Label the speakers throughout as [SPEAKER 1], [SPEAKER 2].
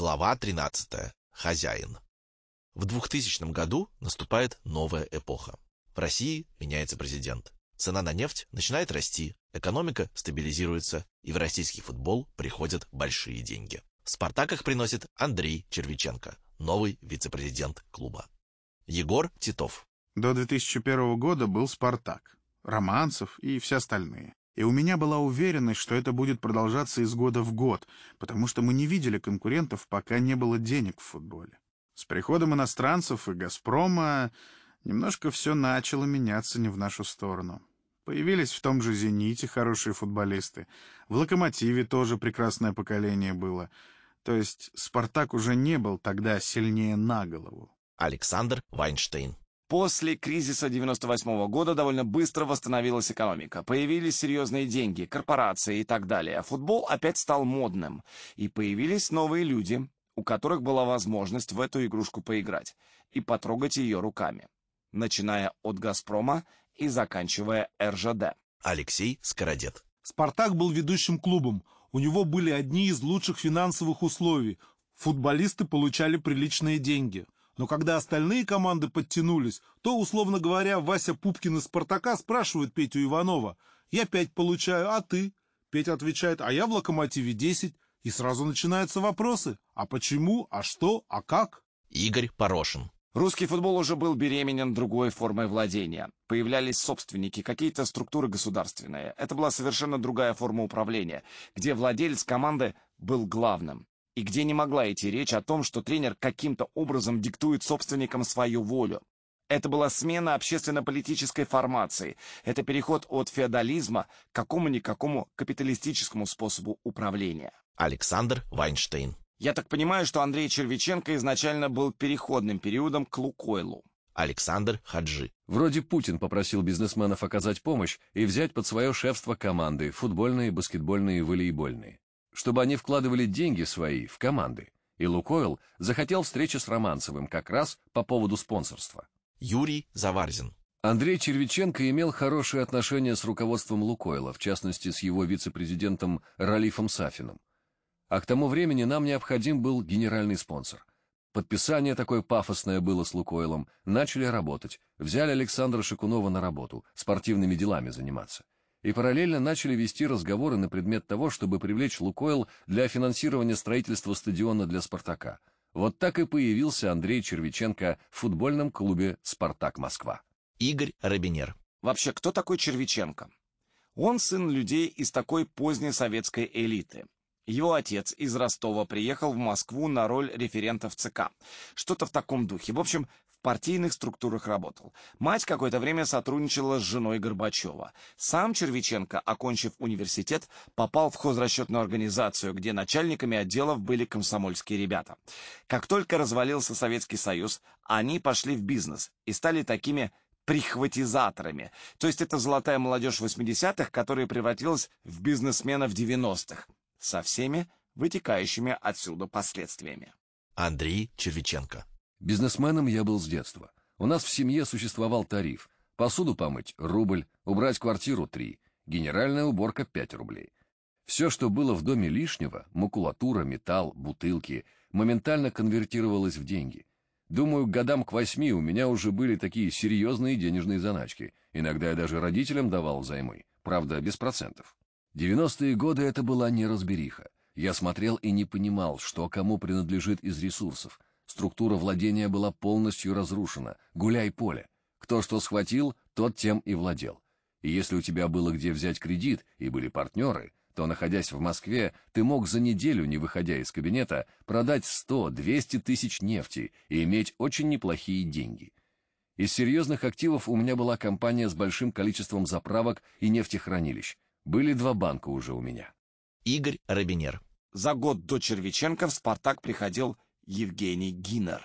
[SPEAKER 1] Глава 13. Хозяин. В 2000 году наступает новая эпоха. В России меняется президент. Цена на нефть начинает расти, экономика стабилизируется, и в российский футбол приходят большие деньги. «Спартак» их приносит Андрей Червиченко, новый вице-президент клуба. Егор Титов.
[SPEAKER 2] До 2001 года был «Спартак», Романцев и все остальные. И у меня была уверенность, что это будет продолжаться из года в год, потому что мы не видели конкурентов, пока не было денег в футболе. С приходом иностранцев и «Газпрома» немножко все начало меняться не в нашу сторону. Появились в том же «Зените» хорошие футболисты. В «Локомотиве» тоже прекрасное поколение было. То есть «Спартак» уже не был тогда сильнее на голову.
[SPEAKER 1] Александр Вайнштейн.
[SPEAKER 3] После кризиса 98 года довольно быстро восстановилась экономика. Появились серьезные деньги, корпорации и так далее. Футбол опять стал модным. И появились новые люди, у которых была возможность в эту игрушку поиграть и потрогать ее руками. Начиная от «Газпрома» и заканчивая РЖД.
[SPEAKER 1] Алексей Скородет.
[SPEAKER 4] «Спартак» был ведущим клубом. У него были одни из лучших финансовых условий. Футболисты получали приличные деньги – но когда остальные команды подтянулись, то, условно говоря, Вася Пупкин из «Спартака» спрашивает Петю Иванова. «Я пять получаю, а ты?» Петя отвечает, «А я в «Локомотиве» десять». И сразу начинаются вопросы. А почему? А что? А как?
[SPEAKER 1] Игорь Порошин.
[SPEAKER 3] Русский футбол уже был беременен другой формой владения. Появлялись собственники, какие-то структуры государственные. Это была совершенно другая форма управления, где владелец команды был главным и где не могла идти речь о том, что тренер каким-то образом диктует собственникам свою волю. Это была смена общественно-политической формации. Это переход от феодализма к какому-никакому капиталистическому способу управления.
[SPEAKER 1] Александр Вайнштейн.
[SPEAKER 3] Я так понимаю, что Андрей Червиченко изначально был переходным периодом к Лукойлу.
[SPEAKER 1] Александр Хаджи.
[SPEAKER 5] Вроде Путин попросил бизнесменов оказать помощь и взять под свое шефство команды, футбольные, баскетбольные, волейбольные чтобы они вкладывали деньги свои в команды. И Лукойл захотел встречи с Романцевым как раз по поводу спонсорства.
[SPEAKER 1] Юрий Заварзин.
[SPEAKER 5] Андрей Червиченко имел хорошие отношения с руководством Лукойла, в частности, с его вице-президентом Ралифом Сафиным. А к тому времени нам необходим был генеральный спонсор. Подписание такое пафосное было с Лукойлом, начали работать, взяли Александра Шикунова на работу, спортивными делами заниматься и параллельно начали вести разговоры на предмет того, чтобы привлечь «Лукойл» для финансирования строительства стадиона для «Спартака». Вот так и появился Андрей Червиченко в футбольном клубе «Спартак Москва».
[SPEAKER 1] Игорь Робинер.
[SPEAKER 3] Вообще, кто такой Червиченко? Он сын людей из такой поздней советской элиты. Его отец из Ростова приехал в Москву на роль референта в ЦК. Что-то в таком духе. В общем, партийных структурах работал. Мать какое-то время сотрудничала с женой Горбачева. Сам Червиченко, окончив университет, попал в хозрасчетную организацию, где начальниками отделов были комсомольские ребята. Как только развалился Советский Союз, они пошли в бизнес и стали такими прихватизаторами. То есть это золотая молодежь 80-х, которая превратилась в бизнесменов 90-х. Со всеми вытекающими отсюда последствиями.
[SPEAKER 1] Андрей Червиченко
[SPEAKER 5] Бизнесменом я был с детства. У нас в семье существовал тариф. Посуду помыть – рубль, убрать квартиру – три, генеральная уборка – пять рублей. Все, что было в доме лишнего – макулатура, металл, бутылки – моментально конвертировалось в деньги. Думаю, к годам к восьми у меня уже были такие серьезные денежные заначки. Иногда я даже родителям давал взаймы, правда, без процентов. Девяностые годы это была неразбериха. Я смотрел и не понимал, что кому принадлежит из ресурсов – Структура владения была полностью разрушена. Гуляй поле. Кто что схватил, тот тем и владел. И если у тебя было где взять кредит и были партнеры, то, находясь в Москве, ты мог за неделю, не выходя из кабинета, продать 100-200 тысяч нефти и иметь очень неплохие деньги. Из серьезных активов у меня была компания с большим количеством заправок и нефтехранилищ. Были два банка уже у меня.
[SPEAKER 1] Игорь Робинер.
[SPEAKER 3] За год до Червиченко в «Спартак» приходил Евгений Гиннер.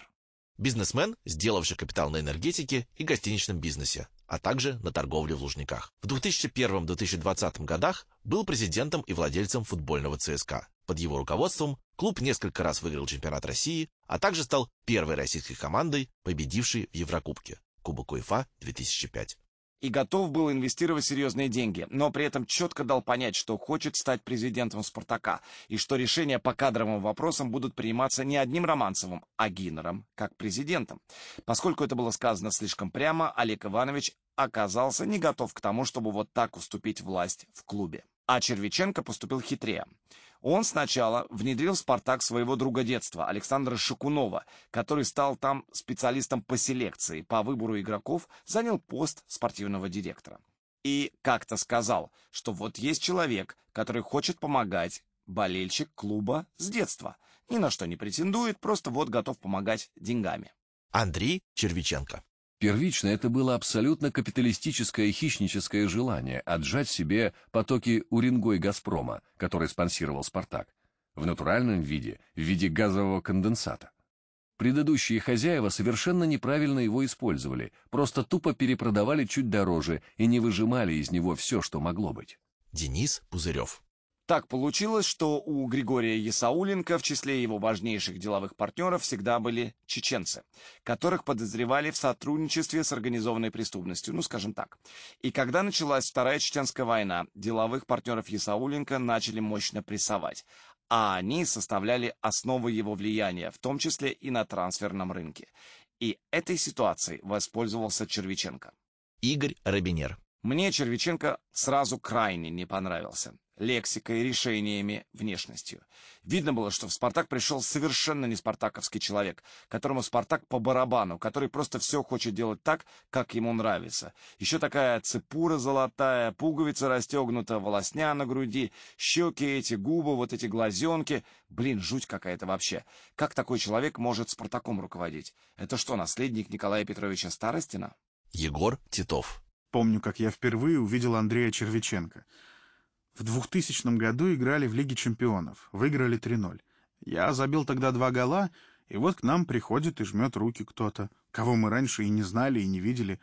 [SPEAKER 1] Бизнесмен, сделавший капитал на энергетике и гостиничном бизнесе, а также на торговле в Лужниках. В 2001-2020 годах был президентом и владельцем футбольного ЦСКА. Под его руководством клуб несколько раз выиграл чемпионат России, а также стал первой российской командой, победившей в Еврокубке Кубок УЕФА 2005.
[SPEAKER 3] И готов был инвестировать серьезные деньги, но при этом четко дал понять, что хочет стать президентом «Спартака», и что решения по кадровым вопросам будут приниматься не одним Романцевым, а Гиннером, как президентом. Поскольку это было сказано слишком прямо, Олег Иванович оказался не готов к тому, чтобы вот так уступить власть в клубе. А Червиченко поступил хитрее. Он сначала внедрил в «Спартак» своего друга детства, Александра Шакунова, который стал там специалистом по селекции, по выбору игроков, занял пост спортивного директора. И как-то сказал, что вот есть человек, который хочет помогать, болельщик клуба с детства. Ни на что не претендует, просто вот готов помогать деньгами.
[SPEAKER 1] Андрей Червиченко.
[SPEAKER 5] Первично это было абсолютно капиталистическое хищническое желание отжать себе потоки Уренгой Газпрома, который спонсировал «Спартак», в натуральном виде, в виде газового конденсата. Предыдущие хозяева совершенно неправильно его использовали, просто тупо перепродавали чуть дороже и не выжимали из него все, что могло быть.
[SPEAKER 1] Денис Пузырев.
[SPEAKER 3] Так получилось, что у Григория Ясауленко в числе его важнейших деловых партнеров всегда были чеченцы, которых подозревали в сотрудничестве с организованной преступностью, ну скажем так. И когда началась Вторая Чеченская война, деловых партнеров Ясауленко начали мощно прессовать, а они составляли основу его влияния, в том числе и на трансферном рынке. И этой ситуацией воспользовался Червиченко.
[SPEAKER 1] Игорь Робинер.
[SPEAKER 3] Мне Червиченко сразу крайне не понравился лексикой, решениями, внешностью. Видно было, что в «Спартак» пришел совершенно не спартаковский человек, которому «Спартак» по барабану, который просто все хочет делать так, как ему нравится. Еще такая цепура золотая, пуговица расстегнута, волосня на груди, щеки эти, губы, вот эти глазенки. Блин, жуть какая-то вообще. Как такой человек может «Спартаком» руководить? Это что, наследник Николая Петровича Старостина?
[SPEAKER 1] Егор Титов.
[SPEAKER 2] Помню, как я впервые увидел Андрея Червиченко — в 2000 году играли в Лиге чемпионов, выиграли 3-0. Я забил тогда два гола, и вот к нам приходит и жмет руки кто-то, кого мы раньше и не знали, и не видели.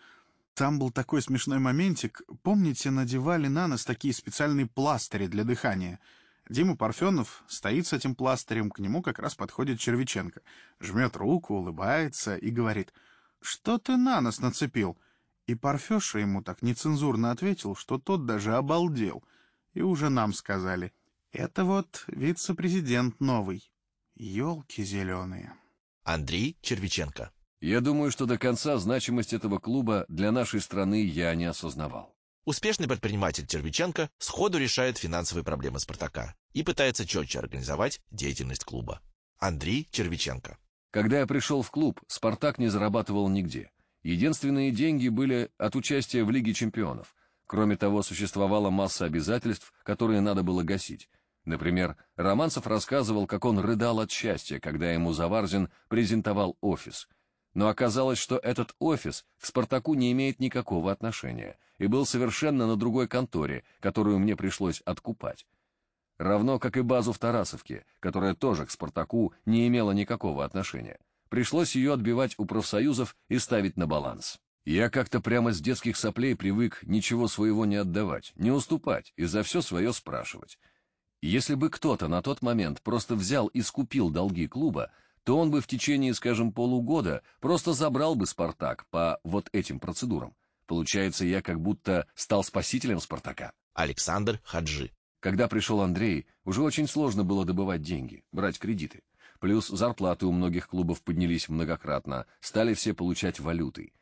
[SPEAKER 2] Там был такой смешной моментик. Помните, надевали на нас такие специальные пластыри для дыхания? Дима Парфенов стоит с этим пластырем, к нему как раз подходит Червиченко. Жмет руку, улыбается и говорит, «Что ты на нас нацепил?» И Парфеша ему так нецензурно ответил, что тот даже обалдел — и уже нам сказали. Это вот вице-президент новый. Елки зеленые.
[SPEAKER 1] Андрей Червиченко.
[SPEAKER 5] Я думаю, что до конца значимость этого клуба для нашей страны я не осознавал.
[SPEAKER 1] Успешный предприниматель Червиченко сходу решает финансовые проблемы «Спартака» и пытается четче организовать деятельность клуба. Андрей Червиченко.
[SPEAKER 5] Когда я пришел в клуб, «Спартак» не зарабатывал нигде. Единственные деньги были от участия в Лиге чемпионов – Кроме того, существовала масса обязательств, которые надо было гасить. Например, Романцев рассказывал, как он рыдал от счастья, когда ему Заварзин презентовал офис. Но оказалось, что этот офис к «Спартаку» не имеет никакого отношения и был совершенно на другой конторе, которую мне пришлось откупать. Равно как и базу в Тарасовке, которая тоже к «Спартаку» не имела никакого отношения. Пришлось ее отбивать у профсоюзов и ставить на баланс. Я как-то прямо с детских соплей привык ничего своего не отдавать, не уступать и за все свое спрашивать. Если бы кто-то на тот момент просто взял и скупил долги клуба, то он бы в течение, скажем, полугода просто забрал бы «Спартак» по вот этим процедурам. Получается, я как будто стал спасителем «Спартака».
[SPEAKER 1] Александр Хаджи.
[SPEAKER 5] Когда пришел Андрей, уже очень сложно было добывать деньги, брать кредиты. Плюс зарплаты у многих клубов поднялись многократно, стали все получать валютой.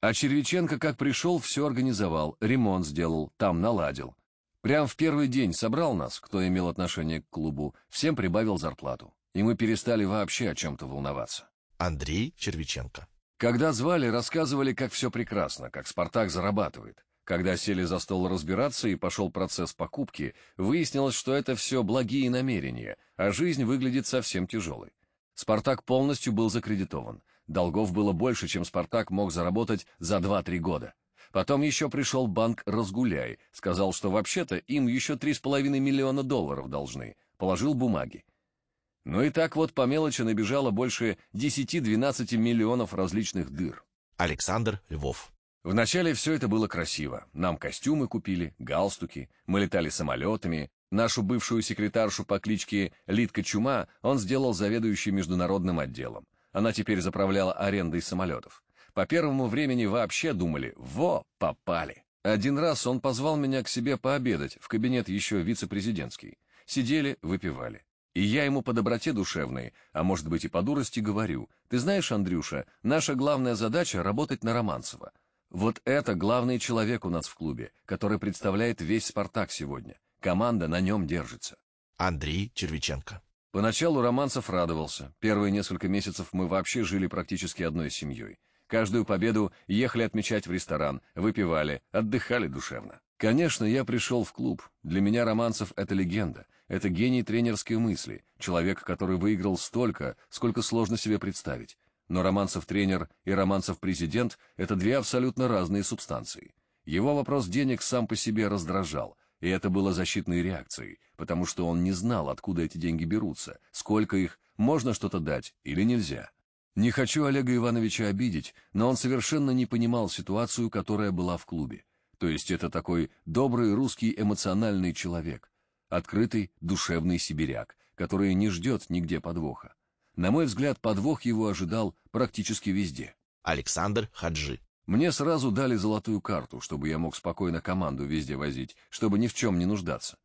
[SPEAKER 5] А Червиченко как пришел, все организовал, ремонт сделал, там наладил. Прям в первый день собрал нас, кто имел отношение к клубу, всем прибавил зарплату. И мы перестали вообще о чем-то волноваться.
[SPEAKER 1] Андрей Червиченко.
[SPEAKER 5] Когда звали, рассказывали, как все прекрасно, как «Спартак» зарабатывает. Когда сели за стол разбираться и пошел процесс покупки, выяснилось, что это все благие намерения, а жизнь выглядит совсем тяжелой. «Спартак» полностью был закредитован. Долгов было больше, чем «Спартак» мог заработать за 2-3 года. Потом еще пришел банк «Разгуляй», сказал, что вообще-то им еще 3,5 миллиона долларов должны, положил бумаги. Ну и так вот по мелочи набежало больше 10-12 миллионов различных дыр.
[SPEAKER 1] Александр Львов.
[SPEAKER 5] Вначале все это было красиво. Нам костюмы купили, галстуки, мы летали самолетами. Нашу бывшую секретаршу по кличке Литка Чума он сделал заведующей международным отделом. Она теперь заправляла арендой самолетов. По первому времени вообще думали «во, попали». Один раз он позвал меня к себе пообедать в кабинет еще вице-президентский. Сидели, выпивали. И я ему по доброте душевной, а может быть и по дурости говорю, «Ты знаешь, Андрюша, наша главная задача — работать на Романцева. Вот это главный человек у нас в клубе, который представляет весь «Спартак» сегодня. Команда на нем держится».
[SPEAKER 1] Андрей Червиченко.
[SPEAKER 5] Поначалу Романцев радовался. Первые несколько месяцев мы вообще жили практически одной семьей. Каждую победу ехали отмечать в ресторан, выпивали, отдыхали душевно. Конечно, я пришел в клуб. Для меня Романцев — это легенда. Это гений тренерской мысли, человек, который выиграл столько, сколько сложно себе представить. Но Романцев тренер и Романцев президент — это две абсолютно разные субстанции. Его вопрос денег сам по себе раздражал, и это было защитной реакцией, потому что он не знал, откуда эти деньги берутся, сколько их, можно что-то дать или нельзя. Не хочу Олега Ивановича обидеть, но он совершенно не понимал ситуацию, которая была в клубе. То есть это такой добрый русский эмоциональный человек, открытый, душевный сибиряк, который не ждет нигде подвоха. На мой взгляд, подвох его ожидал практически везде.
[SPEAKER 1] Александр Хаджи.
[SPEAKER 5] Мне сразу дали золотую карту, чтобы я мог спокойно команду везде возить, чтобы ни в чем не нуждаться.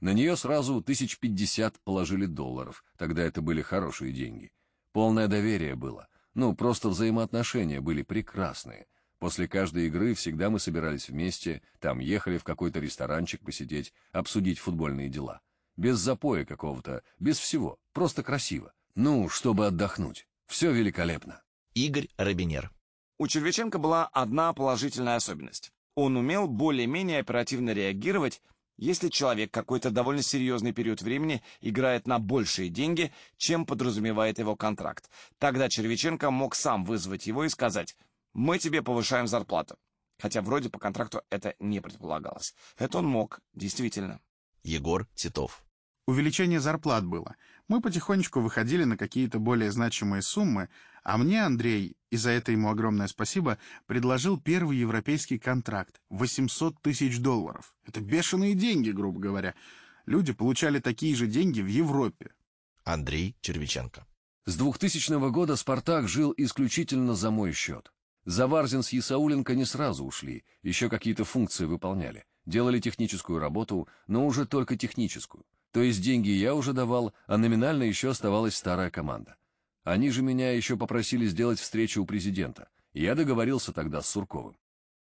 [SPEAKER 5] На нее сразу тысяч пятьдесят положили долларов, тогда это были хорошие деньги. Полное доверие было. Ну, просто взаимоотношения были прекрасные. После каждой игры всегда мы собирались вместе, там ехали в какой-то ресторанчик посидеть, обсудить футбольные дела. Без запоя какого-то, без всего, просто красиво. Ну, чтобы отдохнуть. Все великолепно.
[SPEAKER 1] Игорь Робинер.
[SPEAKER 3] У Червяченко была одна положительная особенность. Он умел более-менее оперативно реагировать если человек какой-то довольно серьезный период времени играет на большие деньги, чем подразумевает его контракт. Тогда Червиченко мог сам вызвать его и сказать «Мы тебе повышаем зарплату». Хотя вроде по контракту это не предполагалось. Это он мог, действительно.
[SPEAKER 1] Егор Титов.
[SPEAKER 2] Увеличение зарплат было. Мы потихонечку выходили на какие-то более значимые суммы, а мне Андрей, и за это ему огромное спасибо, предложил первый европейский контракт — 800 тысяч долларов. Это бешеные деньги, грубо говоря. Люди получали такие же деньги в Европе.
[SPEAKER 1] Андрей Червиченко.
[SPEAKER 5] С 2000 года «Спартак» жил исключительно за мой счет. Заварзин с Ясауленко не сразу ушли, еще какие-то функции выполняли. Делали техническую работу, но уже только техническую. То есть деньги я уже давал, а номинально еще оставалась старая команда. Они же меня еще попросили сделать встречу у президента. Я договорился тогда с Сурковым.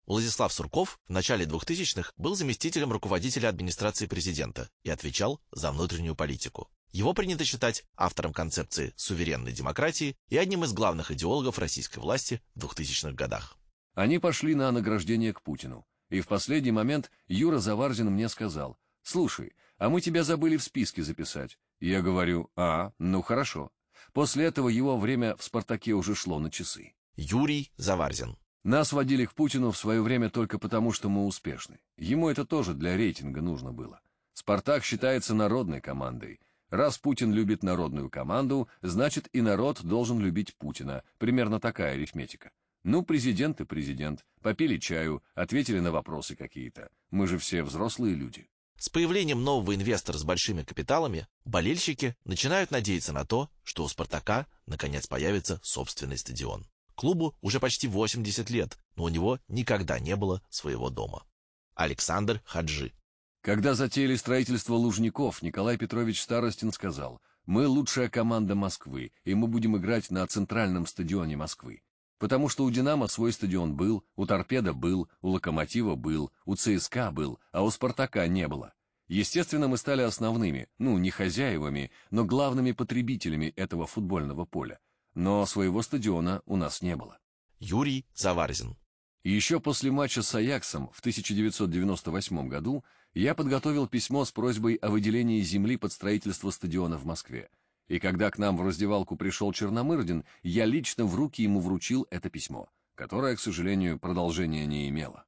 [SPEAKER 1] Владислав Сурков в начале 2000-х был заместителем руководителя администрации президента и отвечал за внутреннюю политику. Его принято считать автором концепции суверенной демократии и одним из главных идеологов российской власти в 2000-х годах.
[SPEAKER 5] Они пошли на награждение к Путину. И в последний момент Юра Заварзин мне сказал, «Слушай, а мы тебя забыли в списке записать». Я говорю, «А, ну хорошо». После этого его время в «Спартаке» уже шло на часы.
[SPEAKER 1] Юрий Заварзин.
[SPEAKER 5] Нас водили к Путину в свое время только потому, что мы успешны. Ему это тоже для рейтинга нужно было. «Спартак» считается народной командой. Раз Путин любит народную команду, значит и народ должен любить Путина. Примерно такая арифметика. Ну, президент и президент. Попили чаю, ответили на вопросы какие-то. Мы же все взрослые люди.
[SPEAKER 1] С появлением нового инвестора с большими капиталами болельщики начинают надеяться на то, что у «Спартака» наконец появится собственный стадион. Клубу уже почти 80 лет, но у него никогда не было своего дома. Александр Хаджи.
[SPEAKER 5] Когда затеяли строительство Лужников, Николай Петрович Старостин сказал, «Мы лучшая команда Москвы, и мы будем играть на центральном стадионе Москвы. Потому что у «Динамо» свой стадион был, у «Торпеда» был, у «Локомотива» был, у «ЦСКА» был, а у «Спартака» не было. Естественно, мы стали основными, ну, не хозяевами, но главными потребителями этого футбольного поля. Но своего стадиона у нас не было.
[SPEAKER 1] Юрий Заварзин.
[SPEAKER 5] И еще после матча с Аяксом в 1998 году я подготовил письмо с просьбой о выделении земли под строительство стадиона в Москве. И когда к нам в раздевалку пришел Черномырдин, я лично в руки ему вручил это письмо, которое, к сожалению, продолжения не имело.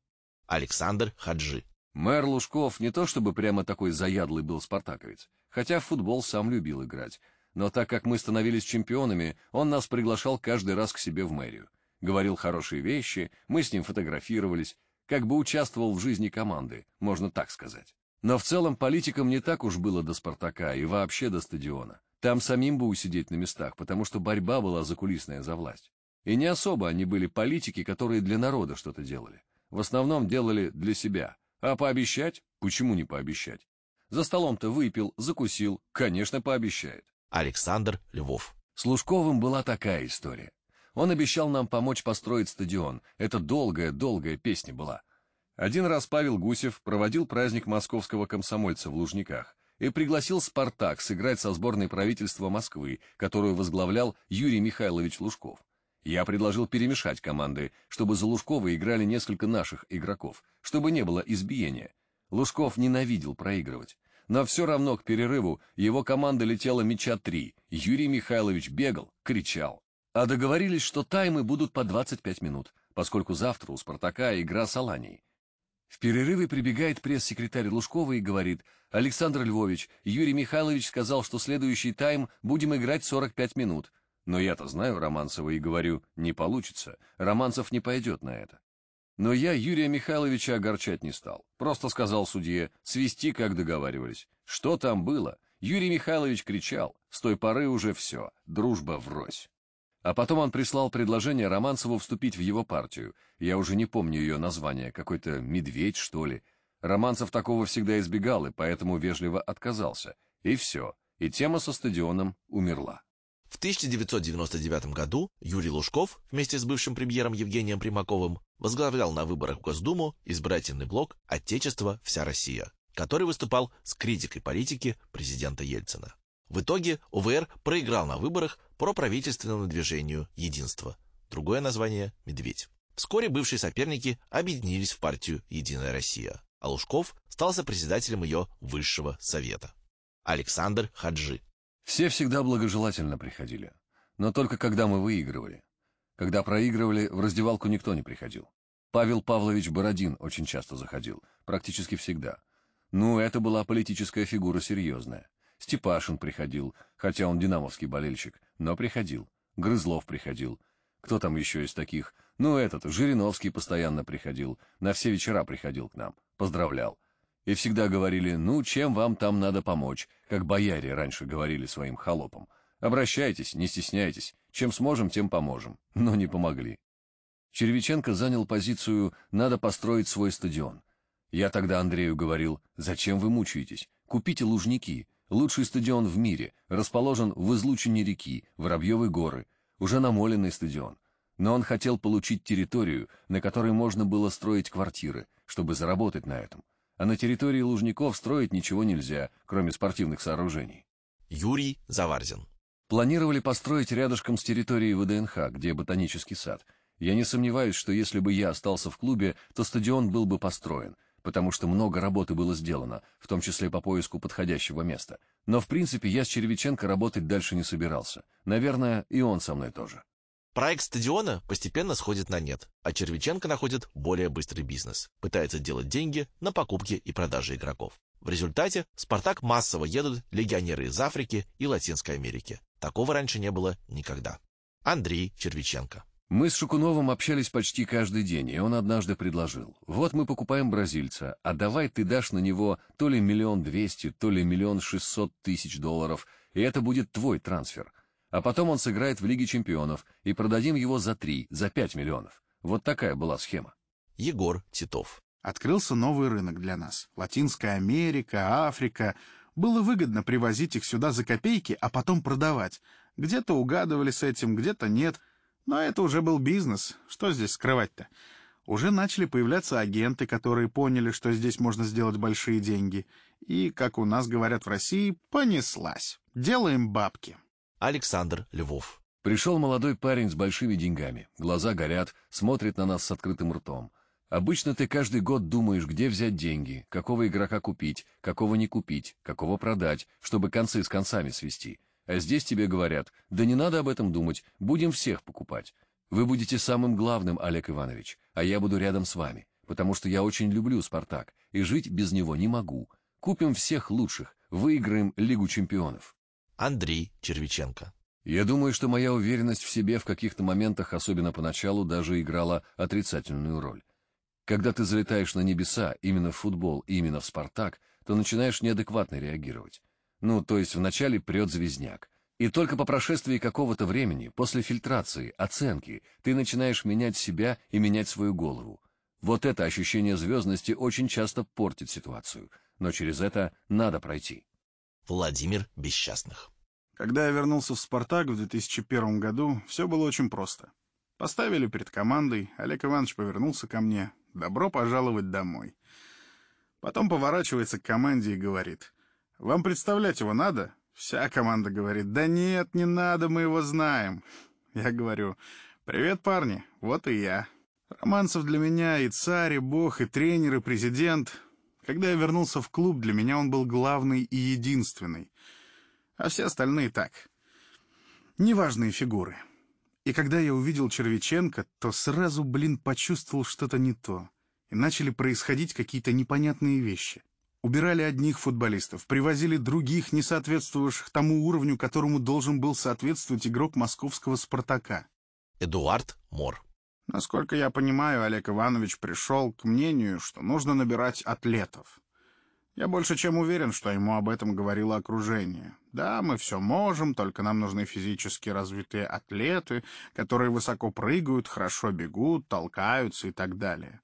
[SPEAKER 1] Александр Хаджи.
[SPEAKER 5] Мэр Лужков не то чтобы прямо такой заядлый был спартаковец, хотя в футбол сам любил играть, но так как мы становились чемпионами, он нас приглашал каждый раз к себе в мэрию. Говорил хорошие вещи, мы с ним фотографировались, как бы участвовал в жизни команды, можно так сказать. Но в целом политикам не так уж было до «Спартака» и вообще до стадиона. Там самим бы усидеть на местах, потому что борьба была закулисная за власть. И не особо они были политики, которые для народа что-то делали. В основном делали для себя. А пообещать? Почему не пообещать? За столом-то выпил, закусил, конечно, пообещает.
[SPEAKER 1] Александр Львов.
[SPEAKER 5] С Лужковым была такая история. Он обещал нам помочь построить стадион. Это долгая-долгая песня была. Один раз Павел Гусев проводил праздник московского комсомольца в Лужниках и пригласил «Спартак» сыграть со сборной правительства Москвы, которую возглавлял Юрий Михайлович Лужков. Я предложил перемешать команды, чтобы за Лужкова играли несколько наших игроков, чтобы не было избиения. Лужков ненавидел проигрывать. Но все равно к перерыву его команда летела мяча три. Юрий Михайлович бегал, кричал. А договорились, что таймы будут по 25 минут, поскольку завтра у «Спартака» игра с Аланией. В перерыве прибегает пресс-секретарь Лужкова и говорит, «Александр Львович, Юрий Михайлович сказал, что следующий тайм будем играть 45 минут». Но я-то знаю Романцева и говорю, не получится, Романцев не пойдет на это. Но я Юрия Михайловича огорчать не стал. Просто сказал судье, свести, как договаривались. Что там было? Юрий Михайлович кричал. С той поры уже все, дружба врозь. А потом он прислал предложение Романцеву вступить в его партию. Я уже не помню ее название, какой-то «Медведь», что ли. Романцев такого всегда избегал и поэтому вежливо отказался. И все. И тема со стадионом умерла.
[SPEAKER 1] В 1999 году Юрий Лужков вместе с бывшим премьером Евгением Примаковым возглавлял на выборах в Госдуму избирательный блок «Отечество. Вся Россия», который выступал с критикой политики президента Ельцина. В итоге ОВР проиграл на выборах проправительственному движению «Единство». Другое название – «Медведь». Вскоре бывшие соперники объединились в партию «Единая Россия», а Лужков стал сопредседателем ее высшего совета. Александр Хаджи
[SPEAKER 5] все всегда благожелательно приходили, но только когда мы выигрывали. Когда проигрывали, в раздевалку никто не приходил. Павел Павлович Бородин очень часто заходил, практически всегда. Ну, это была политическая фигура серьезная. Степашин приходил, хотя он динамовский болельщик, но приходил. Грызлов приходил. Кто там еще из таких? Ну, этот, Жириновский постоянно приходил, на все вечера приходил к нам, поздравлял и всегда говорили «ну, чем вам там надо помочь», как бояре раньше говорили своим холопам. «Обращайтесь, не стесняйтесь, чем сможем, тем поможем». Но не помогли. Червиченко занял позицию «надо построить свой стадион». Я тогда Андрею говорил «зачем вы мучаетесь? Купите Лужники, лучший стадион в мире, расположен в излучине реки, Воробьевой горы, уже намоленный стадион». Но он хотел получить территорию, на которой можно было строить квартиры, чтобы заработать на этом а на территории Лужников строить ничего нельзя, кроме спортивных сооружений.
[SPEAKER 1] Юрий Заварзин.
[SPEAKER 5] Планировали построить рядышком с территорией ВДНХ, где ботанический сад. Я не сомневаюсь, что если бы я остался в клубе, то стадион был бы построен, потому что много работы было сделано, в том числе по поиску подходящего места. Но в принципе я с Черевиченко работать дальше не собирался. Наверное, и он со мной тоже.
[SPEAKER 1] Проект стадиона постепенно сходит на нет, а Червиченко находит более быстрый бизнес, пытается делать деньги на покупке и продаже игроков. В результате в «Спартак» массово едут легионеры из Африки и Латинской Америки. Такого раньше не было никогда. Андрей Червиченко.
[SPEAKER 5] Мы с Шукуновым общались почти каждый день, и он однажды предложил. Вот мы покупаем бразильца, а давай ты дашь на него то ли миллион двести, то ли миллион шестьсот тысяч долларов, и это будет твой трансфер. А потом он сыграет в Лиге чемпионов, и продадим его за 3, за 5 миллионов. Вот такая была схема.
[SPEAKER 1] Егор Титов.
[SPEAKER 2] Открылся новый рынок для нас. Латинская Америка, Африка. Было выгодно привозить их сюда за копейки, а потом продавать. Где-то угадывали с этим, где-то нет. Но это уже был бизнес. Что здесь скрывать-то? Уже начали появляться агенты, которые поняли, что здесь можно сделать большие деньги. И, как у нас говорят в России, понеслась. Делаем бабки.
[SPEAKER 1] Александр Львов.
[SPEAKER 5] Пришел молодой парень с большими деньгами. Глаза горят, смотрит на нас с открытым ртом. Обычно ты каждый год думаешь, где взять деньги, какого игрока купить, какого не купить, какого продать, чтобы концы с концами свести. А здесь тебе говорят, да не надо об этом думать, будем всех покупать. Вы будете самым главным, Олег Иванович, а я буду рядом с вами, потому что я очень люблю «Спартак» и жить без него не могу. Купим всех лучших, выиграем Лигу чемпионов.
[SPEAKER 1] Андрей Червиченко.
[SPEAKER 5] Я думаю, что моя уверенность в себе в каких-то моментах, особенно поначалу, даже играла отрицательную роль. Когда ты залетаешь на небеса именно в футбол и именно в «Спартак», то начинаешь неадекватно реагировать. Ну, то есть вначале прет звездняк. И только по прошествии какого-то времени, после фильтрации, оценки, ты начинаешь менять себя и менять свою голову. Вот это ощущение звездности очень часто портит ситуацию, но через это надо пройти.
[SPEAKER 1] Владимир Бесчастных.
[SPEAKER 2] Когда я вернулся в «Спартак» в 2001 году, все было очень просто. Поставили перед командой, Олег Иванович повернулся ко мне. «Добро пожаловать домой». Потом поворачивается к команде и говорит. «Вам представлять его надо?» Вся команда говорит, да нет, не надо, мы его знаем. Я говорю, привет, парни, вот и я. Романцев для меня и царь, и бог, и тренер, и президент. Когда я вернулся в клуб, для меня он был главный и единственный. А все остальные так. Неважные фигуры. И когда я увидел Червиченко, то сразу, блин, почувствовал что-то не то. И начали происходить какие-то непонятные вещи. Убирали одних футболистов, привозили других, не соответствующих тому уровню, которому должен был соответствовать игрок московского «Спартака».
[SPEAKER 1] Эдуард Мор.
[SPEAKER 2] Насколько я понимаю, Олег Иванович пришел к мнению, что нужно набирать атлетов. Я больше чем уверен, что ему об этом говорило окружение. Да, мы все можем, только нам нужны физически развитые атлеты, которые высоко прыгают, хорошо бегут, толкаются и так далее.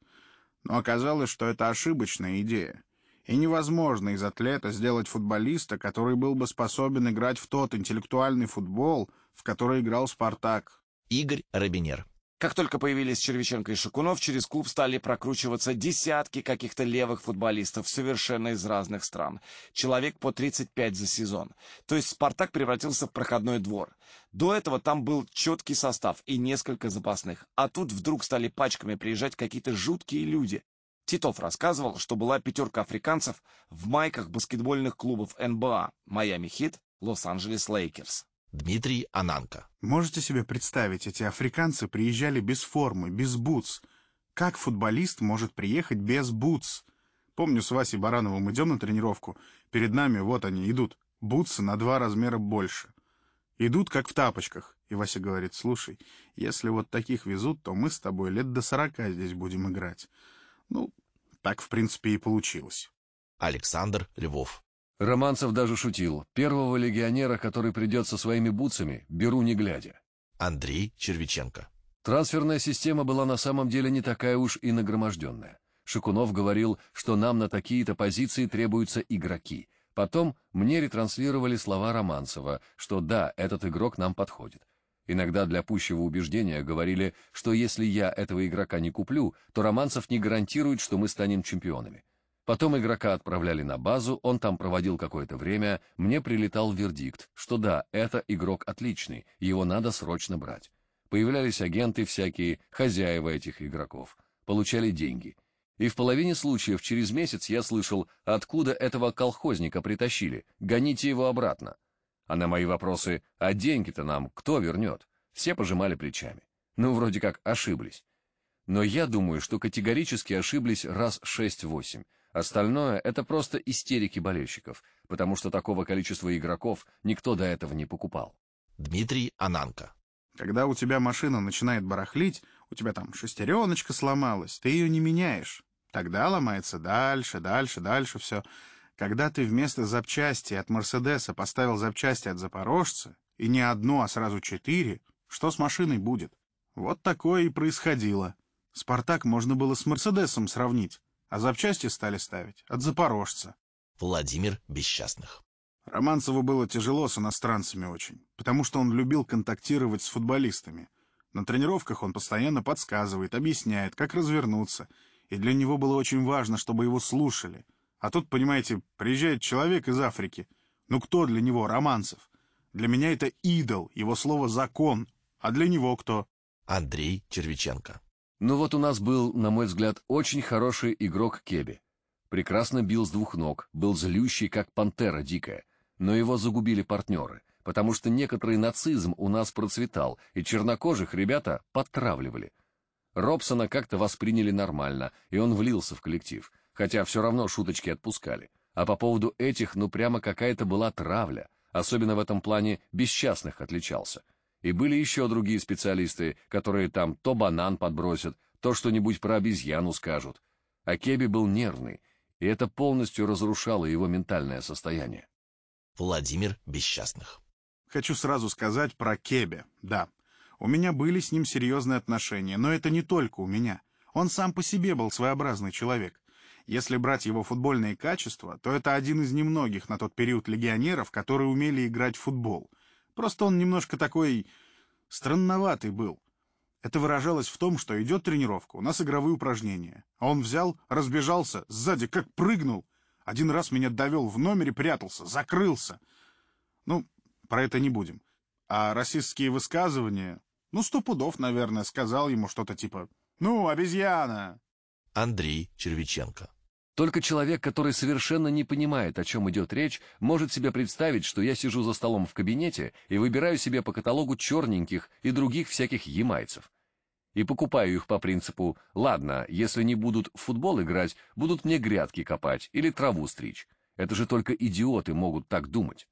[SPEAKER 2] Но оказалось, что это ошибочная идея. И невозможно из атлета сделать футболиста, который был бы способен играть в тот интеллектуальный футбол, в который играл «Спартак».
[SPEAKER 1] Игорь Робинер.
[SPEAKER 3] Как только появились Червиченко и Шакунов, через клуб стали прокручиваться десятки каких-то левых футболистов совершенно из разных стран. Человек по 35 за сезон. То есть «Спартак» превратился в проходной двор. До этого там был четкий состав и несколько запасных. А тут вдруг стали пачками приезжать какие-то жуткие люди, Титов рассказывал, что была пятерка африканцев в майках баскетбольных клубов НБА «Майами Хит», «Лос-Анджелес Лейкерс».
[SPEAKER 1] Дмитрий Ананко.
[SPEAKER 2] Можете себе представить, эти африканцы приезжали без формы, без бутс. Как футболист может приехать без бутс? Помню, с Васей Барановым идем на тренировку. Перед нами, вот они, идут. Бутсы на два размера больше. Идут, как в тапочках. И Вася говорит, слушай, если вот таких везут, то мы с тобой лет до сорока здесь будем играть. Ну, так, в принципе, и получилось.
[SPEAKER 1] Александр Львов.
[SPEAKER 5] Романцев даже шутил. Первого легионера, который придет со своими бутсами, беру не глядя.
[SPEAKER 1] Андрей Червиченко.
[SPEAKER 5] Трансферная система была на самом деле не такая уж и нагроможденная. Шикунов говорил, что нам на такие-то позиции требуются игроки. Потом мне ретранслировали слова Романцева, что да, этот игрок нам подходит. Иногда для пущего убеждения говорили, что если я этого игрока не куплю, то Романцев не гарантирует, что мы станем чемпионами. Потом игрока отправляли на базу, он там проводил какое-то время, мне прилетал вердикт, что да, это игрок отличный, его надо срочно брать. Появлялись агенты всякие, хозяева этих игроков, получали деньги. И в половине случаев через месяц я слышал, откуда этого колхозника притащили, гоните его обратно. А на мои вопросы «А деньги-то нам кто вернет?» все пожимали плечами. Ну, вроде как ошиблись. Но я думаю, что категорически ошиблись раз шесть-восемь. Остальное — это просто истерики болельщиков, потому что такого количества игроков никто до этого не покупал.
[SPEAKER 1] Дмитрий Ананко.
[SPEAKER 2] Когда у тебя машина начинает барахлить, у тебя там шестереночка сломалась, ты ее не меняешь. Тогда ломается дальше, дальше, дальше все. Когда ты вместо запчасти от Мерседеса поставил запчасти от Запорожца, и не одну, а сразу четыре, что с машиной будет? Вот такое и происходило. «Спартак» можно было с Мерседесом сравнить, а запчасти стали ставить от Запорожца.
[SPEAKER 1] Владимир Бесчастных.
[SPEAKER 2] Романцеву было тяжело с иностранцами очень, потому что он любил контактировать с футболистами. На тренировках он постоянно подсказывает, объясняет, как развернуться, и для него было очень важно, чтобы его слушали — а тут, понимаете, приезжает человек из Африки. Ну кто для него Романцев? Для меня это идол, его слово «закон». А для него кто?
[SPEAKER 1] Андрей Червиченко.
[SPEAKER 5] Ну вот у нас был, на мой взгляд, очень хороший игрок Кеби. Прекрасно бил с двух ног, был злющий, как пантера дикая. Но его загубили партнеры, потому что некоторый нацизм у нас процветал, и чернокожих ребята подтравливали. Робсона как-то восприняли нормально, и он влился в коллектив хотя все равно шуточки отпускали. А по поводу этих, ну прямо какая-то была травля, особенно в этом плане бесчастных отличался. И были еще другие специалисты, которые там то банан подбросят, то что-нибудь про обезьяну скажут. А Кеби был нервный, и это полностью разрушало его ментальное состояние.
[SPEAKER 1] Владимир Бесчастных.
[SPEAKER 2] Хочу сразу сказать про Кебе, да. У меня были с ним серьезные отношения, но это не только у меня. Он сам по себе был своеобразный человек. Если брать его футбольные качества, то это один из немногих на тот период легионеров, которые умели играть в футбол. Просто он немножко такой странноватый был. Это выражалось в том, что идет тренировка, у нас игровые упражнения. А он взял, разбежался, сзади как прыгнул. Один раз меня довел в номере, прятался, закрылся. Ну, про это не будем. А расистские высказывания... Ну, сто пудов, наверное, сказал ему что-то типа «Ну, обезьяна!»
[SPEAKER 1] Андрей Червиченко.
[SPEAKER 5] Только человек, который совершенно не понимает, о чем идет речь, может себе представить, что я сижу за столом в кабинете и выбираю себе по каталогу черненьких и других всяких ямайцев. И покупаю их по принципу «Ладно, если не будут в футбол играть, будут мне грядки копать или траву стричь». Это же только идиоты могут так думать.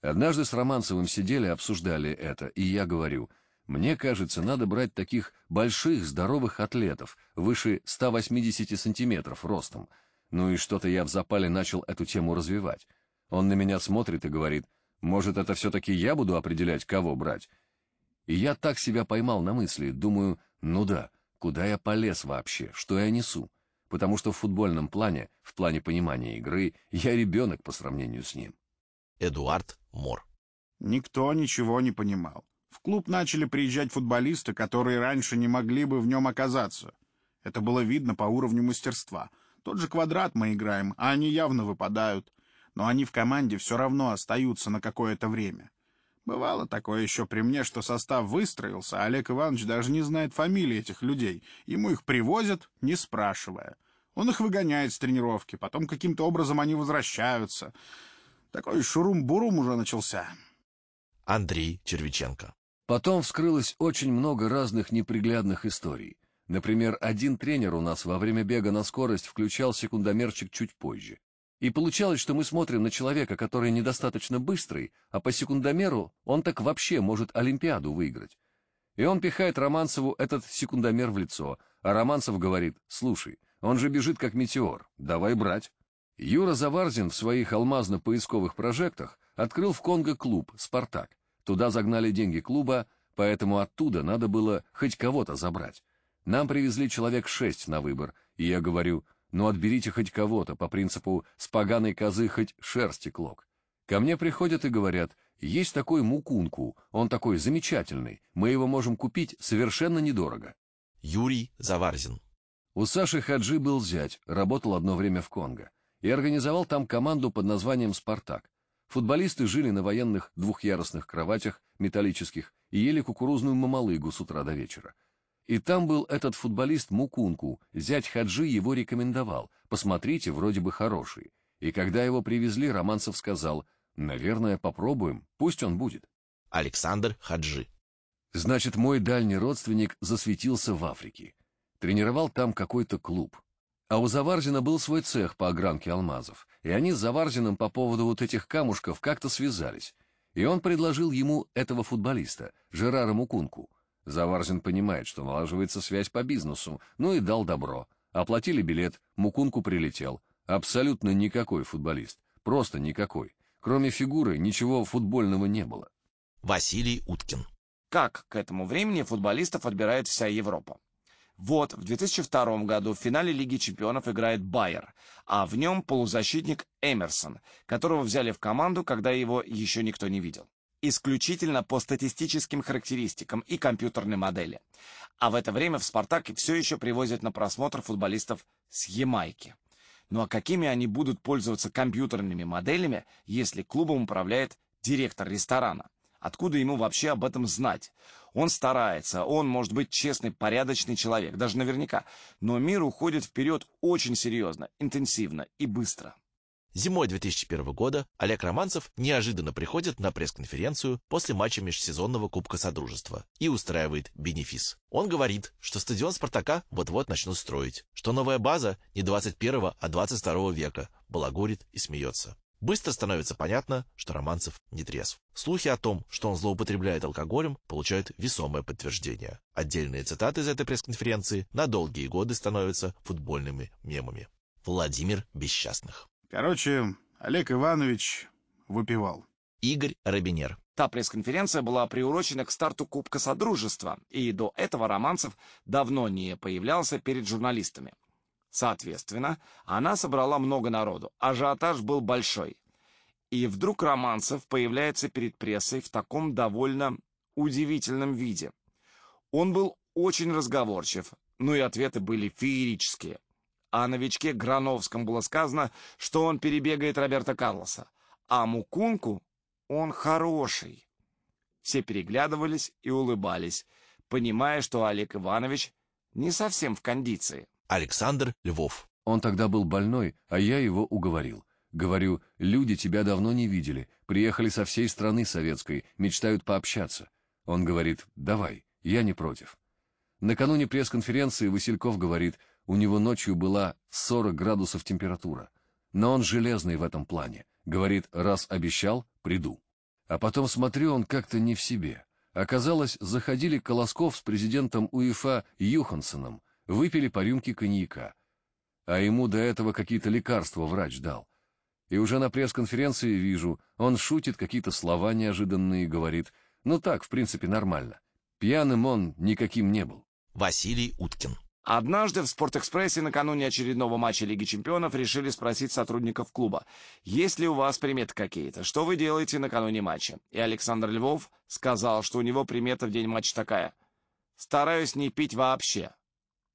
[SPEAKER 5] Однажды с Романцевым сидели, обсуждали это, и я говорю, мне кажется, надо брать таких больших, здоровых атлетов, выше 180 сантиметров ростом, ну и что-то я в запале начал эту тему развивать. Он на меня смотрит и говорит, может, это все-таки я буду определять, кого брать? И я так себя поймал на мысли, думаю, ну да, куда я полез вообще, что я несу? Потому что в футбольном плане, в плане понимания игры, я ребенок по сравнению с ним.
[SPEAKER 1] Эдуард Мор.
[SPEAKER 2] Никто ничего не понимал. В клуб начали приезжать футболисты, которые раньше не могли бы в нем оказаться. Это было видно по уровню мастерства. Тот же квадрат мы играем, а они явно выпадают. Но они в команде все равно остаются на какое-то время. Бывало такое еще при мне, что состав выстроился, а Олег Иванович даже не знает фамилии этих людей. Ему их привозят, не спрашивая. Он их выгоняет с тренировки, потом каким-то образом они возвращаются. Такой шурум-бурум уже начался.
[SPEAKER 1] Андрей Червиченко.
[SPEAKER 5] Потом вскрылось очень много разных неприглядных историй. Например, один тренер у нас во время бега на скорость включал секундомерчик чуть позже. И получалось, что мы смотрим на человека, который недостаточно быстрый, а по секундомеру он так вообще может Олимпиаду выиграть. И он пихает Романцеву этот секундомер в лицо, а Романцев говорит, слушай, он же бежит как метеор, давай брать. Юра Заварзин в своих алмазно-поисковых прожектах открыл в Конго клуб «Спартак». Туда загнали деньги клуба, поэтому оттуда надо было хоть кого-то забрать. Нам привезли человек шесть на выбор, и я говорю, ну отберите хоть кого-то, по принципу «с поганой козы хоть шерсти клок». Ко мне приходят и говорят, есть такой мукунку, он такой замечательный, мы его можем купить совершенно недорого.
[SPEAKER 1] Юрий Заварзин.
[SPEAKER 5] У Саши Хаджи был зять, работал одно время в Конго, и организовал там команду под названием «Спартак». Футболисты жили на военных двухъярусных кроватях, металлических, и ели кукурузную мамалыгу с утра до вечера. И там был этот футболист Мукунку, зять Хаджи его рекомендовал, посмотрите, вроде бы хороший. И когда его привезли, Романцев сказал, наверное, попробуем, пусть он будет.
[SPEAKER 1] Александр Хаджи.
[SPEAKER 5] Значит, мой дальний родственник засветился в Африке. Тренировал там какой-то клуб. А у Заварзина был свой цех по огранке алмазов, и они с Заварзиным по поводу вот этих камушков как-то связались. И он предложил ему этого футболиста, Жерара Мукунку, Заварзин понимает, что налаживается связь по бизнесу, ну и дал добро. Оплатили билет, Мукунку прилетел. Абсолютно никакой футболист. Просто никакой. Кроме фигуры ничего футбольного не было.
[SPEAKER 1] Василий Уткин.
[SPEAKER 3] Как к этому времени футболистов отбирает вся Европа? Вот, в 2002 году в финале Лиги чемпионов играет Байер, а в нем полузащитник Эмерсон, которого взяли в команду, когда его еще никто не видел исключительно по статистическим характеристикам и компьютерной модели. А в это время в «Спартак» все еще привозят на просмотр футболистов с Ямайки. Ну а какими они будут пользоваться компьютерными моделями, если клубом управляет директор ресторана? Откуда ему вообще об этом знать? Он старается, он может быть честный, порядочный человек, даже наверняка. Но мир уходит вперед очень серьезно, интенсивно и быстро.
[SPEAKER 1] Зимой 2001 года Олег Романцев неожиданно приходит на пресс-конференцию после матча межсезонного Кубка Содружества и устраивает бенефис. Он говорит, что стадион «Спартака» вот-вот начнут строить, что новая база не 21 а 22 века, балагурит и смеется. Быстро становится понятно, что Романцев не трезв. Слухи о том, что он злоупотребляет алкоголем, получают весомое подтверждение. Отдельные цитаты из этой пресс-конференции на долгие годы становятся футбольными мемами. Владимир Бесчастных.
[SPEAKER 2] Короче, Олег Иванович выпивал.
[SPEAKER 1] Игорь Робинер.
[SPEAKER 3] Та пресс-конференция была приурочена к старту Кубка Содружества, и до этого Романцев давно не появлялся перед журналистами. Соответственно, она собрала много народу, ажиотаж был большой. И вдруг Романцев появляется перед прессой в таком довольно удивительном виде. Он был очень разговорчив, ну и ответы были феерические. О новичке Грановском было сказано, что он перебегает Роберта Карлоса, а Мукунку он хороший. Все переглядывались и улыбались, понимая, что Олег Иванович не совсем в кондиции.
[SPEAKER 1] Александр Львов.
[SPEAKER 5] Он тогда был больной, а я его уговорил. Говорю, люди тебя давно не видели, приехали со всей страны советской, мечтают пообщаться. Он говорит, давай, я не против. Накануне пресс-конференции Васильков говорит, у него ночью была 40 градусов температура. Но он железный в этом плане. Говорит, раз обещал, приду. А потом смотрю, он как-то не в себе. Оказалось, заходили Колосков с президентом УЕФА Юхансоном, выпили по рюмке коньяка. А ему до этого какие-то лекарства врач дал. И уже на пресс-конференции вижу, он шутит какие-то слова неожиданные, говорит, ну так, в принципе, нормально. Пьяным он никаким не был.
[SPEAKER 1] Василий Уткин.
[SPEAKER 3] Однажды в «Спортэкспрессе» накануне очередного матча Лиги чемпионов решили спросить сотрудников клуба, есть ли у вас приметы какие-то, что вы делаете накануне матча. И Александр Львов сказал, что у него примета в день матча такая. «Стараюсь не пить вообще».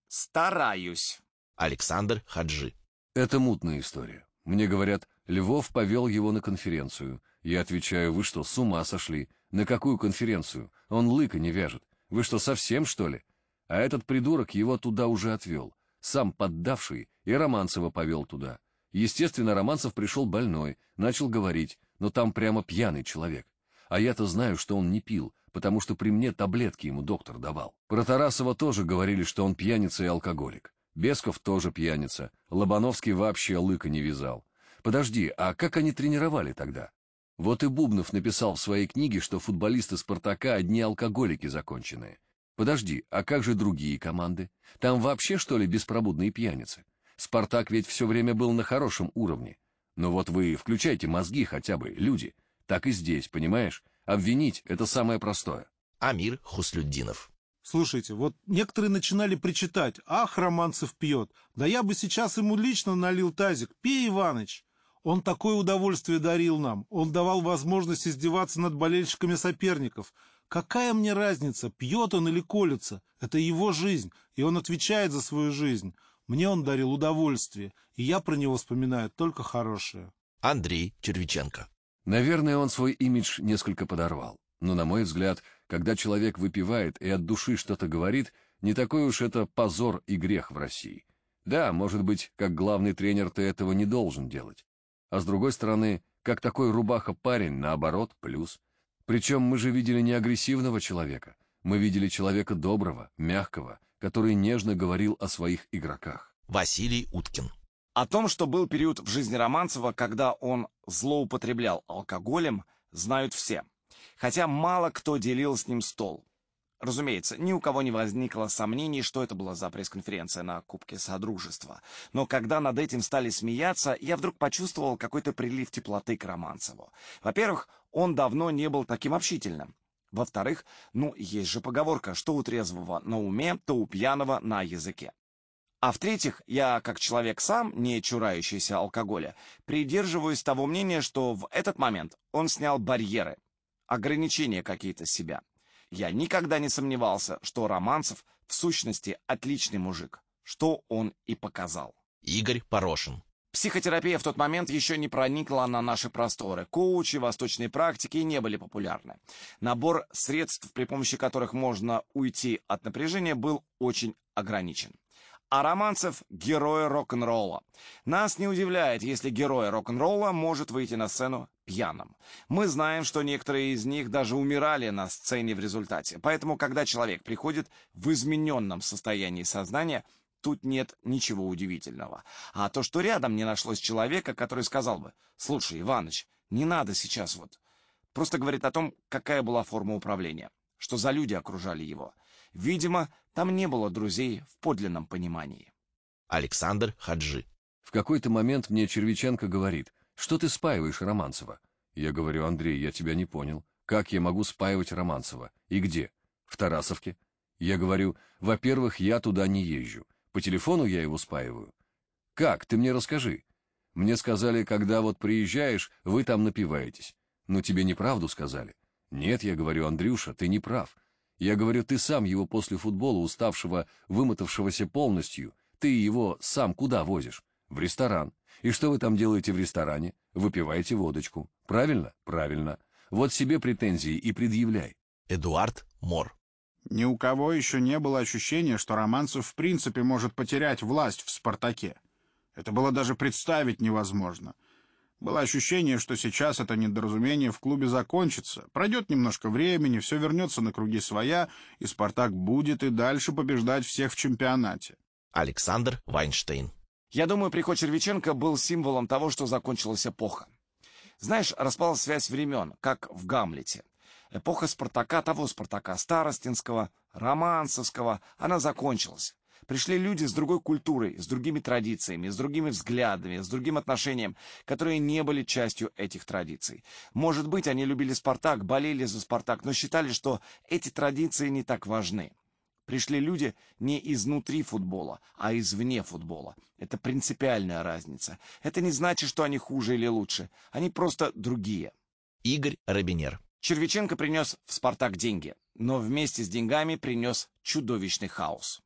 [SPEAKER 3] «Стараюсь».
[SPEAKER 1] Александр Хаджи.
[SPEAKER 5] Это мутная история. Мне говорят, Львов повел его на конференцию. Я отвечаю, вы что, с ума сошли? На какую конференцию? Он лыка не вяжет. Вы что, совсем, что ли? А этот придурок его туда уже отвел. Сам поддавший, и Романцева повел туда. Естественно, Романцев пришел больной, начал говорить, но там прямо пьяный человек. А я-то знаю, что он не пил, потому что при мне таблетки ему доктор давал. Про Тарасова тоже говорили, что он пьяница и алкоголик. Бесков тоже пьяница. Лобановский вообще лыка не вязал. Подожди, а как они тренировали тогда? Вот и Бубнов написал в своей книге, что футболисты «Спартака» одни алкоголики законченные. Подожди, а как же другие команды? Там вообще, что ли, беспробудные пьяницы? Спартак ведь все время был на хорошем уровне. Но вот вы включайте мозги хотя бы, люди. Так и здесь, понимаешь? Обвинить — это самое простое.
[SPEAKER 1] Амир Хуслюддинов.
[SPEAKER 4] Слушайте, вот некоторые начинали причитать, ах, Романцев пьет, да я бы сейчас ему лично налил тазик, пей, Иваныч. Он такое удовольствие дарил нам, он давал возможность издеваться над болельщиками соперников, Какая мне разница, пьет он или колется? Это его жизнь, и он отвечает за свою жизнь. Мне он дарил удовольствие, и я про него вспоминаю только хорошее.
[SPEAKER 1] Андрей Червиченко.
[SPEAKER 5] Наверное, он свой имидж несколько подорвал. Но, на мой взгляд, когда человек выпивает и от души что-то говорит, не такой уж это позор и грех в России. Да, может быть, как главный тренер ты этого не должен делать. А с другой стороны, как такой рубаха-парень, наоборот, плюс. Причем мы же видели не агрессивного человека, мы видели человека доброго, мягкого, который нежно говорил о своих игроках.
[SPEAKER 1] Василий Уткин.
[SPEAKER 3] О том, что был период в жизни Романцева, когда он злоупотреблял алкоголем, знают все. Хотя мало кто делил с ним стол. Разумеется, ни у кого не возникло сомнений, что это была за пресс-конференция на Кубке Содружества. Но когда над этим стали смеяться, я вдруг почувствовал какой-то прилив теплоты к Романцеву. Во-первых, он давно не был таким общительным. Во-вторых, ну, есть же поговорка, что у трезвого на уме, то у пьяного на языке. А в-третьих, я, как человек сам, не чурающийся алкоголя, придерживаюсь того мнения, что в этот момент он снял барьеры, ограничения какие-то себя. Я никогда не сомневался, что Романцев в сущности отличный мужик, что он и показал.
[SPEAKER 1] Игорь Порошин.
[SPEAKER 3] Психотерапия в тот момент еще не проникла на наши просторы. Коучи, восточные практики не были популярны. Набор средств, при помощи которых можно уйти от напряжения, был очень ограничен. А Романцев — герой рок-н-ролла. Нас не удивляет, если герой рок-н-ролла может выйти на сцену пьяным. Мы знаем, что некоторые из них даже умирали на сцене в результате. Поэтому, когда человек приходит в измененном состоянии сознания — Тут нет ничего удивительного. А то, что рядом не нашлось человека, который сказал бы, «Слушай, Иваныч, не надо сейчас вот». Просто говорит о том, какая была форма управления, что за люди окружали его. Видимо, там не было друзей в подлинном понимании.
[SPEAKER 1] Александр Хаджи.
[SPEAKER 5] В какой-то момент мне Червиченко говорит, что ты спаиваешь Романцева. Я говорю, Андрей, я тебя не понял. как я могу спаивать Романцева? И где? В Тарасовке. Я говорю, во-первых, я туда не езжу. По телефону я его спаиваю. Как? Ты мне расскажи. Мне сказали, когда вот приезжаешь, вы там напиваетесь. Но тебе неправду сказали. Нет, я говорю, Андрюша, ты не прав. Я говорю, ты сам его после футбола, уставшего, вымотавшегося полностью, ты его сам куда возишь? В ресторан. И что вы там делаете в ресторане? Выпиваете водочку. Правильно? Правильно. Вот себе претензии и предъявляй.
[SPEAKER 1] Эдуард Мор.
[SPEAKER 2] Ни у кого еще не было ощущения, что Романцев в принципе может потерять власть в «Спартаке». Это было даже представить невозможно. Было ощущение, что сейчас это недоразумение в клубе закончится. Пройдет немножко времени, все вернется на круги своя, и «Спартак» будет и дальше побеждать всех в чемпионате.
[SPEAKER 1] Александр Вайнштейн.
[SPEAKER 3] Я думаю, приход Червиченко был символом того, что закончилась эпоха. Знаешь, распалась связь времен, как в «Гамлете». Эпоха Спартака, того Спартака, Старостинского, Романсовского, она закончилась. Пришли люди с другой культурой, с другими традициями, с другими взглядами, с другим отношением, которые не были частью этих традиций. Может быть, они любили «Спартак», болели за «Спартак», но считали, что эти традиции не так важны. Пришли люди не изнутри футбола, а извне футбола. Это принципиальная разница. Это не значит, что они хуже или лучше. Они просто другие.
[SPEAKER 1] Игорь Робинер.
[SPEAKER 3] Червиченко принес в «Спартак» деньги, но вместе с деньгами принес чудовищный хаос.